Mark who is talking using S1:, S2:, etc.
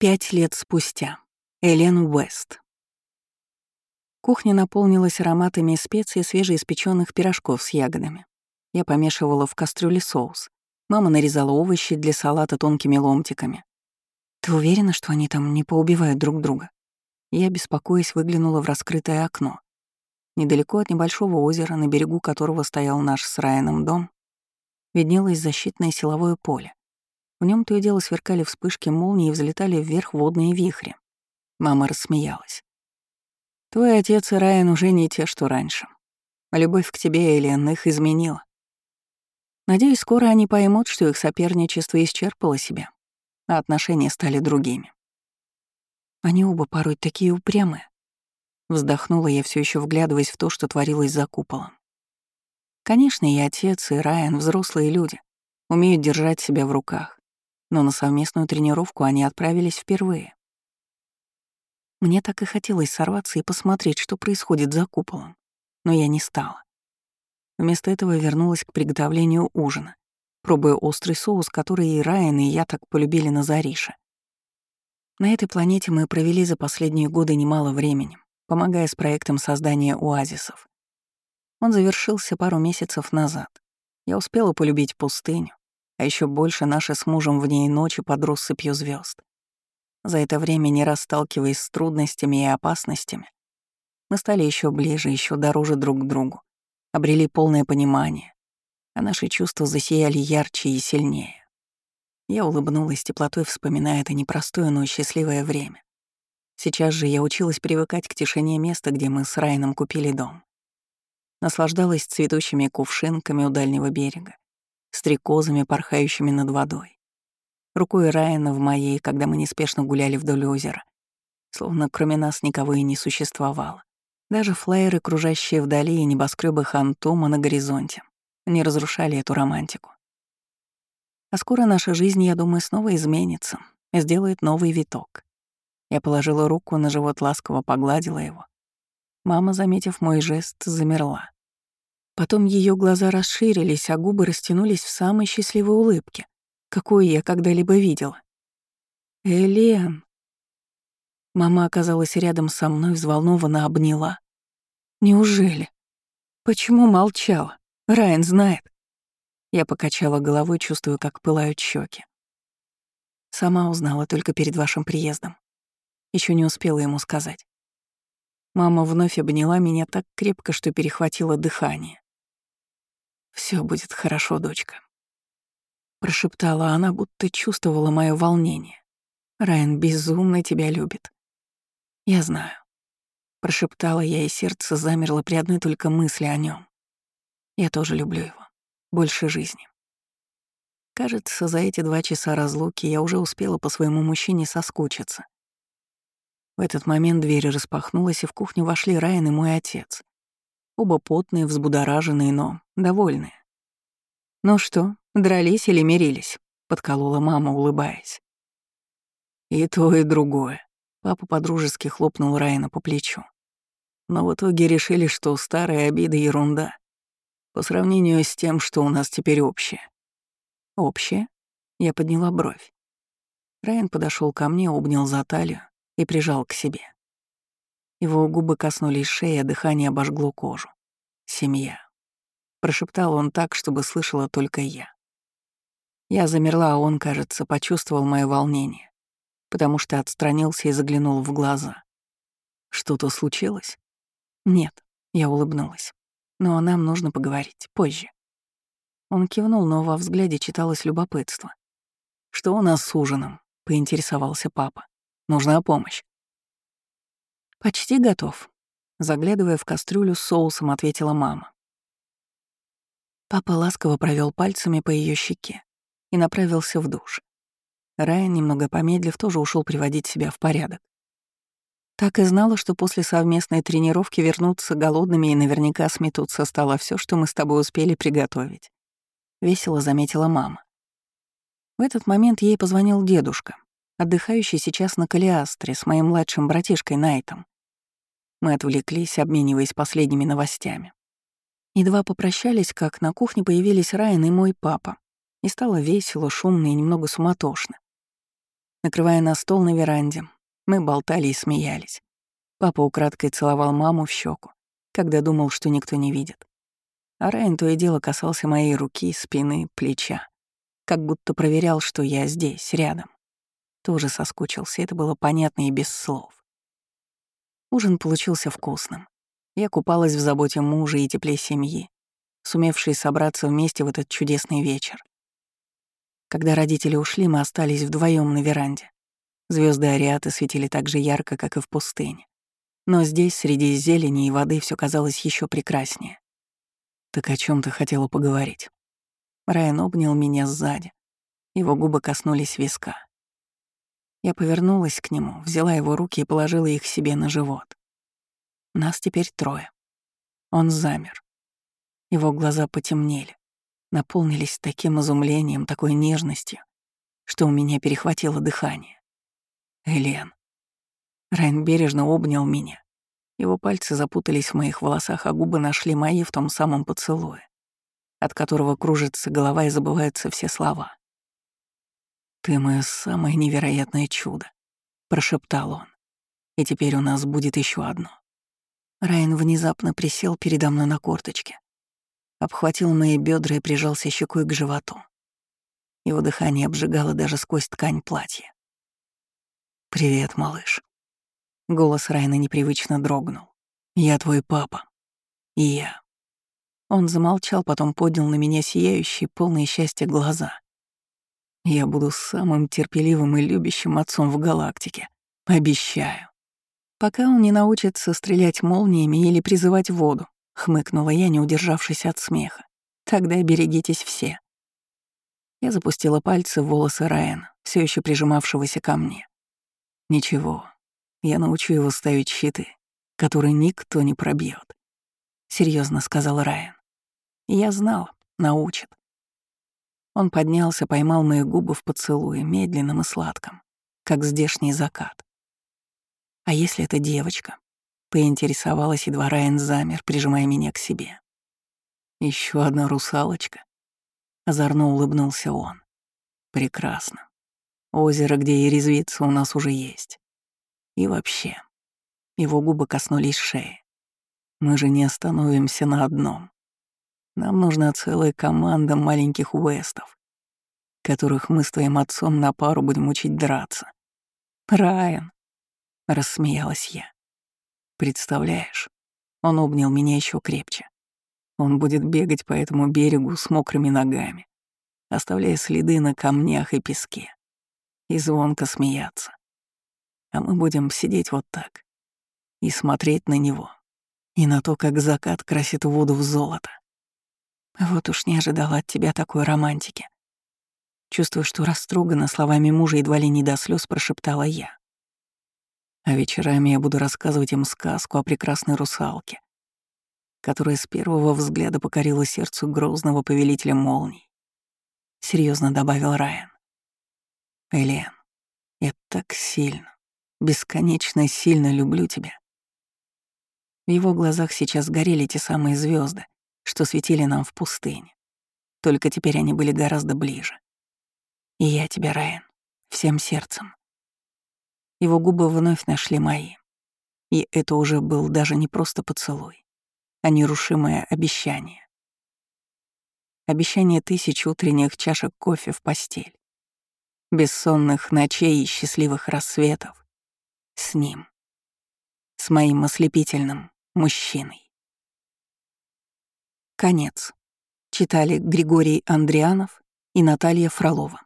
S1: Пять лет спустя. Элен Уэст. Кухня наполнилась ароматами специй свежеиспеченных пирожков с ягодами. Я помешивала в кастрюле соус. Мама нарезала овощи для салата тонкими ломтиками. «Ты уверена, что они там не поубивают друг друга?» Я, беспокоясь, выглянула в раскрытое окно. Недалеко от небольшого озера, на берегу которого стоял наш с Райаном дом, виднелось защитное силовое поле. В нем то и дело сверкали вспышки молнии и взлетали вверх водные вихри. Мама рассмеялась. «Твой отец и Райан уже не те, что раньше. Любовь к тебе, Элен, их изменила. Надеюсь, скоро они поймут, что их соперничество исчерпало себя, а отношения стали другими. Они оба порой такие упрямые. Вздохнула я, все еще вглядываясь в то, что творилось за куполом. Конечно, и отец, и Райан — взрослые люди, умеют держать себя в руках но на совместную тренировку они отправились впервые. Мне так и хотелось сорваться и посмотреть, что происходит за куполом, но я не стала. Вместо этого вернулась к приготовлению ужина, пробуя острый соус, который и Райан, и я так полюбили на Зарише. На этой планете мы провели за последние годы немало времени, помогая с проектом создания оазисов. Он завершился пару месяцев назад. Я успела полюбить пустыню, а еще больше наши с мужем в ней ночи под россыпью звезд. За это время, не расталкиваясь с трудностями и опасностями, мы стали еще ближе, еще дороже друг к другу, обрели полное понимание, а наши чувства засияли ярче и сильнее. Я улыбнулась теплотой, вспоминая это непростое, но счастливое время. Сейчас же я училась привыкать к тишине места, где мы с Райаном купили дом. Наслаждалась цветущими кувшинками у дальнего берега, стрекозами, порхающими над водой. Рукой Райана в моей, когда мы неспешно гуляли вдоль озера. Словно кроме нас никого и не существовало. Даже флайеры, кружащие вдали, и небоскребы Хантома на горизонте, не разрушали эту романтику. А скоро наша жизнь, я думаю, снова изменится, сделает новый виток. Я положила руку на живот, ласково погладила его. Мама, заметив мой жест, замерла. Потом ее глаза расширились, а губы растянулись в самой счастливой улыбке, какую я когда-либо видела. «Элен!» Мама оказалась рядом со мной, взволнованно обняла. «Неужели? Почему молчала? Райан знает». Я покачала головой, чувствуя, как пылают щеки. Сама узнала только перед вашим приездом. Еще не успела ему сказать. Мама вновь обняла меня так крепко, что перехватило дыхание. Все будет хорошо, дочка. Прошептала она, будто чувствовала мое волнение. Райан безумно тебя любит. Я знаю. Прошептала я, и сердце замерло при одной только мысли о нем. Я тоже люблю его. Больше жизни. Кажется, за эти два часа разлуки я уже успела по своему мужчине соскучиться. В этот момент дверь распахнулась, и в кухню вошли Райан и мой отец. Оба потные, взбудораженные, но довольные. «Ну что, дрались или мирились?» — подколола мама, улыбаясь. «И то, и другое», — папа подружески хлопнул Райана по плечу. Но в итоге решили, что старая обида — ерунда. По сравнению с тем, что у нас теперь общее. «Общее?» — я подняла бровь. Райан подошел ко мне, обнял за талию и прижал к себе. Его губы коснулись шеи, а дыхание обожгло кожу. Семья. Прошептал он так, чтобы слышала только я. Я замерла, а он, кажется, почувствовал мое волнение, потому что отстранился и заглянул в глаза. Что-то случилось? Нет, я улыбнулась. Но нам нужно поговорить позже. Он кивнул, но во взгляде читалось любопытство. «Что у нас с ужином?» — поинтересовался папа. «Нужна помощь». «Почти готов», — заглядывая в кастрюлю с соусом, ответила мама. Папа ласково провел пальцами по ее щеке и направился в душ. Райан, немного помедлив, тоже ушел приводить себя в порядок. Так и знала, что после совместной тренировки вернуться голодными и наверняка сметут со стола все, что мы с тобой успели приготовить. Весело заметила мама. В этот момент ей позвонил дедушка, отдыхающий сейчас на Калиастре с моим младшим братишкой Найтом. Мы отвлеклись, обмениваясь последними новостями. Едва попрощались, как на кухне появились Райан и мой папа. И стало весело, шумно и немного суматошно. накрывая на стол на веранде. Мы болтали и смеялись. Папа украдкой целовал маму в щеку, когда думал, что никто не видит. А Райан то и дело касался моей руки, спины, плеча, как будто проверял, что я здесь, рядом. Тоже соскучился, это было понятно и без слов. Ужин получился вкусным. Я купалась в заботе мужа и тепле семьи, сумевшей собраться вместе в этот чудесный вечер. Когда родители ушли, мы остались вдвоем на веранде. Звезды Ариаты светили так же ярко, как и в пустыне. Но здесь, среди зелени и воды, все казалось еще прекраснее. «Так о чем ты хотела поговорить?» Райан обнял меня сзади. Его губы коснулись виска. Я повернулась к нему, взяла его руки и положила их себе на живот. Нас теперь трое. Он замер. Его глаза потемнели, наполнились таким изумлением, такой нежностью, что у меня перехватило дыхание. Элен. Райан бережно обнял меня. Его пальцы запутались в моих волосах, а губы нашли мои в том самом поцелуе, от которого кружится голова и забываются все слова. «Ты мое самое невероятное чудо», — прошептал он. «И теперь у нас будет еще одно». Райан внезапно присел передо мной на корточке, обхватил мои бедра и прижался щекой к животу. Его дыхание обжигало даже сквозь ткань платья. «Привет, малыш», Голос Райна непривычно дрогнул. «Я твой папа. И я». Он замолчал, потом поднял на меня сияющие, полные счастья глаза. «Я буду самым терпеливым и любящим отцом в галактике. Обещаю». «Пока он не научится стрелять молниями или призывать воду», — хмыкнула я, не удержавшись от смеха. «Тогда берегитесь все». Я запустила пальцы в волосы Райана, все еще прижимавшегося ко мне. «Ничего, я научу его ставить щиты, которые никто не пробьет. Серьезно сказал Райан. я знал, научит. Он поднялся, поймал мои губы в поцелуе, медленным и сладком, как здешний закат. А если это девочка? Поинтересовалась, едва Райан замер, прижимая меня к себе. Еще одна русалочка. Озорно улыбнулся он. Прекрасно. Озеро, где и резвиться, у нас уже есть. И вообще, его губы коснулись шеи. Мы же не остановимся на одном. Нам нужна целая команда маленьких Уэстов, которых мы с твоим отцом на пару будем учить драться. Райан, рассмеялась я. Представляешь, он обнял меня еще крепче. Он будет бегать по этому берегу с мокрыми ногами, оставляя следы на камнях и песке, и звонко смеяться а мы будем сидеть вот так и смотреть на него, и на то, как закат красит воду в золото. Вот уж не ожидала от тебя такой романтики. Чувствую, что растрогана словами мужа едва ли не до слез прошептала я. А вечерами я буду рассказывать им сказку о прекрасной русалке, которая с первого взгляда покорила сердцу грозного повелителя молний. Серьезно добавил Райан. Элен, я так сильно, бесконечно сильно люблю тебя. В его глазах сейчас горели те самые звезды, что светили нам в пустыне. Только теперь они были гораздо ближе. И я тебя, Райан, всем сердцем. Его губы вновь нашли мои. И это уже был даже не просто поцелуй, а нерушимое обещание. Обещание тысяч утренних чашек кофе в постель, бессонных ночей и счастливых рассветов, с ним. С моим ослепительным мужчиной. Конец. Читали Григорий Андрианов и Наталья Фролова.